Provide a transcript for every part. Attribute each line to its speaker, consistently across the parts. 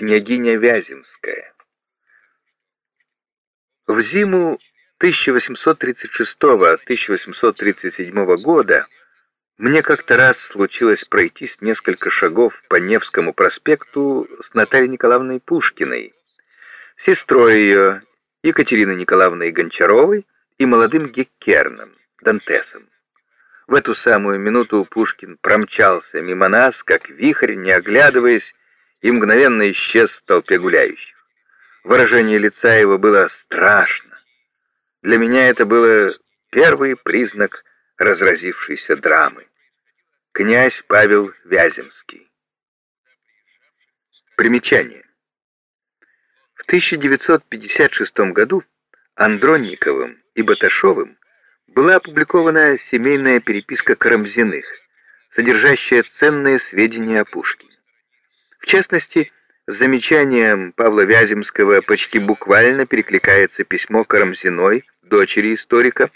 Speaker 1: княгиня Вяземская. В зиму 1836-1837 года мне как-то раз случилось пройтись несколько шагов по Невскому проспекту с Натальей Николаевной Пушкиной, сестрой ее Екатериной Николаевной Гончаровой и молодым Геккерном, Дантесом. В эту самую минуту Пушкин промчался мимо нас, как вихрь, не оглядываясь, и мгновенно исчез в толпе гуляющих. Выражение лица его было страшно. Для меня это было первый признак разразившейся драмы. Князь Павел Вяземский. Примечание. В 1956 году Андронниковым и Баташовым была опубликована семейная переписка Карамзиных, содержащая ценные сведения о Пушкине. Частности, с замечанием Павла Вяземского почти буквально перекликается письмо Карамзиной, дочери историка,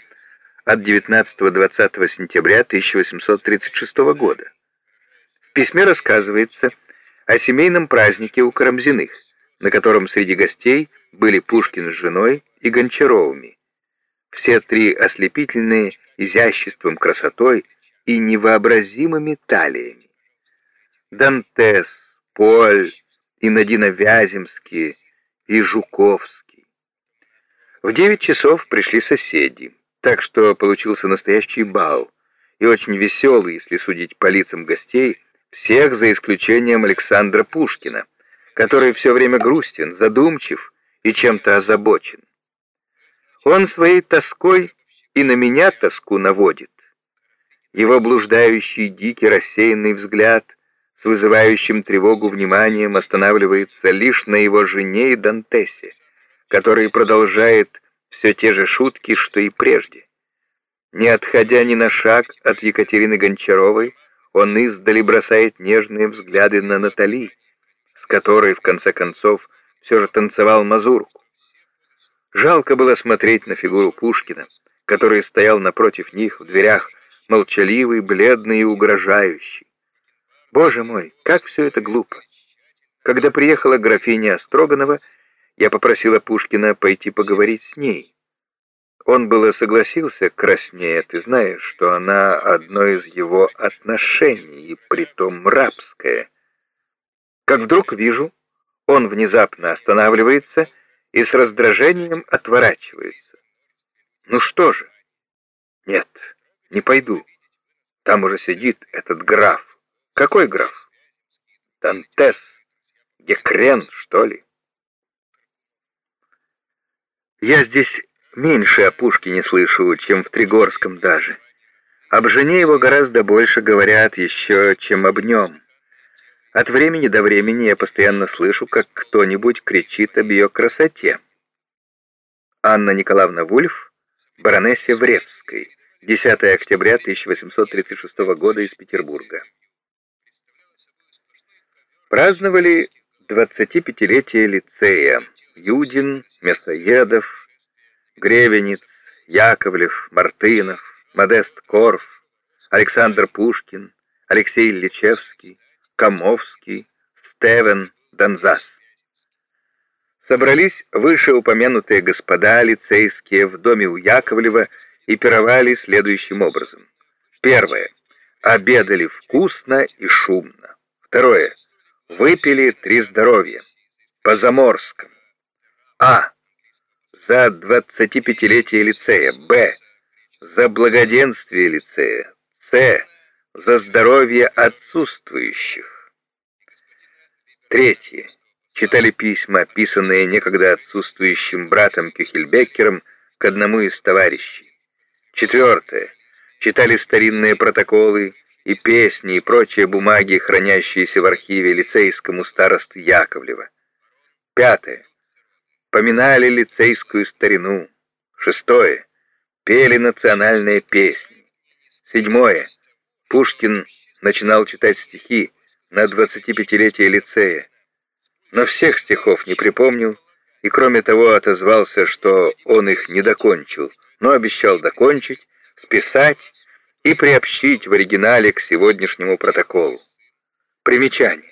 Speaker 1: от 19-20 сентября 1836 года. В письме рассказывается о семейном празднике у Карамзиных, на котором среди гостей были Пушкин с женой и Гончаровыми. Все три ослепительные изяществом, красотой и невообразимыми талиями. Дантес, Поль, и Надина Вяземский, и Жуковский. В девять часов пришли соседи, так что получился настоящий бал, и очень веселый, если судить по лицам гостей, всех за исключением Александра Пушкина, который все время грустен, задумчив и чем-то озабочен. Он своей тоской и на меня тоску наводит. Его блуждающий, дикий, рассеянный взгляд вызывающим тревогу вниманием останавливается лишь на его жене и Дантесе, который продолжает все те же шутки, что и прежде. Не отходя ни на шаг от Екатерины Гончаровой, он издали бросает нежные взгляды на Натали, с которой, в конце концов, все же танцевал мазурку. Жалко было смотреть на фигуру Пушкина, который стоял напротив них в дверях, молчаливый, бледный и угрожающий. Боже мой, как все это глупо. Когда приехала графиня Строганова, я попросила Пушкина пойти поговорить с ней. Он было согласился, краснее, ты знаешь, что она одно из его отношений, и притом рабское. Как вдруг вижу, он внезапно останавливается и с раздражением отворачивается. Ну что же? Нет, не пойду. Там уже сидит этот граф. Какой граф? Дантес? Гекрен, что ли? Я здесь меньше о Пушкине слышу, чем в Тригорском даже. Об жене его гораздо больше говорят еще, чем об нем. От времени до времени я постоянно слышу, как кто-нибудь кричит об ее красоте. Анна Николаевна Вульф, баронессе Вревской, 10 октября 1836 года из Петербурга праздновали 25-летие лицея Юдин, Мясоедов, Гребенец, Яковлев, Мартынов, Модест Корф, Александр Пушкин, Алексей Ильичевский, Комовский, Стевен, Донзас. Собрались вышеупомянутые господа лицейские в доме у Яковлева и пировали следующим образом. Первое. Обедали вкусно и шумно. Второе. Выпили три здоровья. По Заморскому. А. За 25-летие лицея. Б. За благоденствие лицея. С. За здоровье отсутствующих. Третье. Читали письма, писанные некогда отсутствующим братом Кюхельбеккером к одному из товарищей. Четвертое. Читали старинные протоколы, и песни, и прочие бумаги, хранящиеся в архиве лицейскому старосты Яковлева. Пятое. Поминали лицейскую старину. Шестое. Пели национальные песни. Седьмое. Пушкин начинал читать стихи на 25-летие лицея. Но всех стихов не припомнил, и кроме того отозвался, что он их не докончил, но обещал докончить, списать и приобщить в оригинале к сегодняшнему протоколу. Примечание.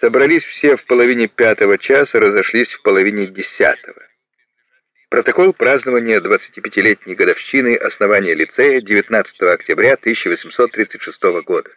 Speaker 1: Собрались все в половине пятого часа, разошлись в половине десятого. Протокол празднования 25-летней годовщины основания лицея 19 октября 1836 года.